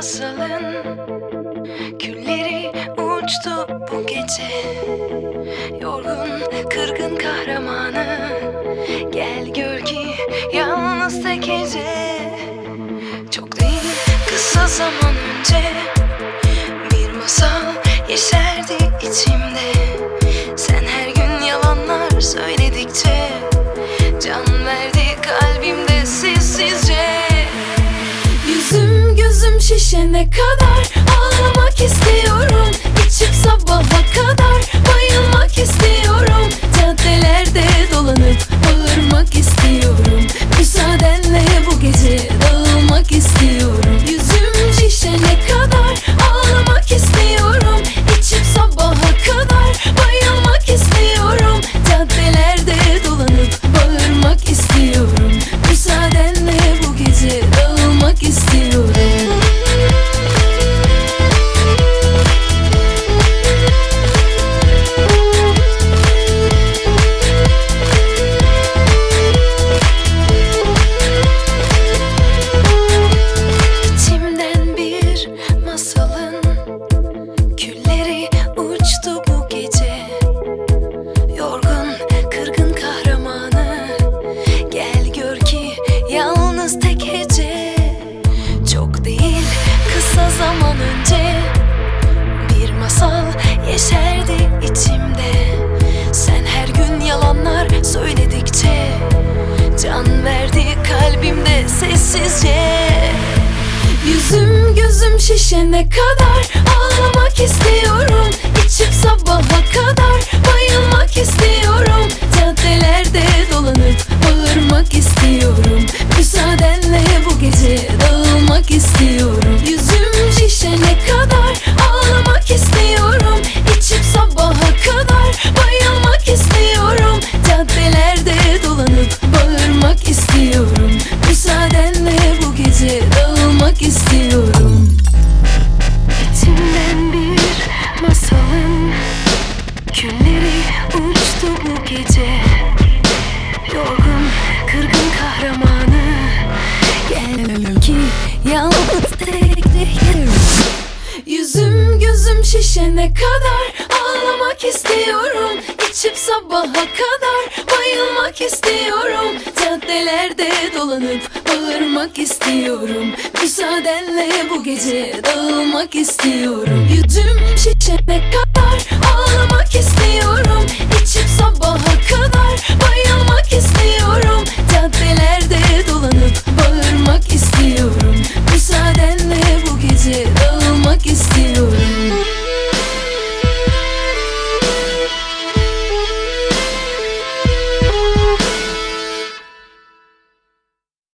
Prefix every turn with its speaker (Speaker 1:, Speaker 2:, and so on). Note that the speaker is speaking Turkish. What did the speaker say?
Speaker 1: Masalın Külleri uçtu bu gece. Yorgun, kırgın kahramanı Gel gör ki yalnız tek gece. Çok değil kısa zaman önce Bir masal yeşerdi içimde. Sen her gün yalanlar söyledikçe gözüm şişene kadar Ağlamak istiyorum. İçip sabaha yeşerdi içimde. Sen her gün yalanlar söyledikçe Can verdi kalbimde sessizce. Yüzüm gözüm şişene kadar Ağlamak tek Yüzüm gözüm şişene kadar Ağlamak istiyorum. İçip sabaha kadar Bayılmak istiyorum. Caddelerde dolanıp Bağırmak istiyorum. Müsaadenle bu gece Dağılmak istiyorum. Yüzüm şişene kadar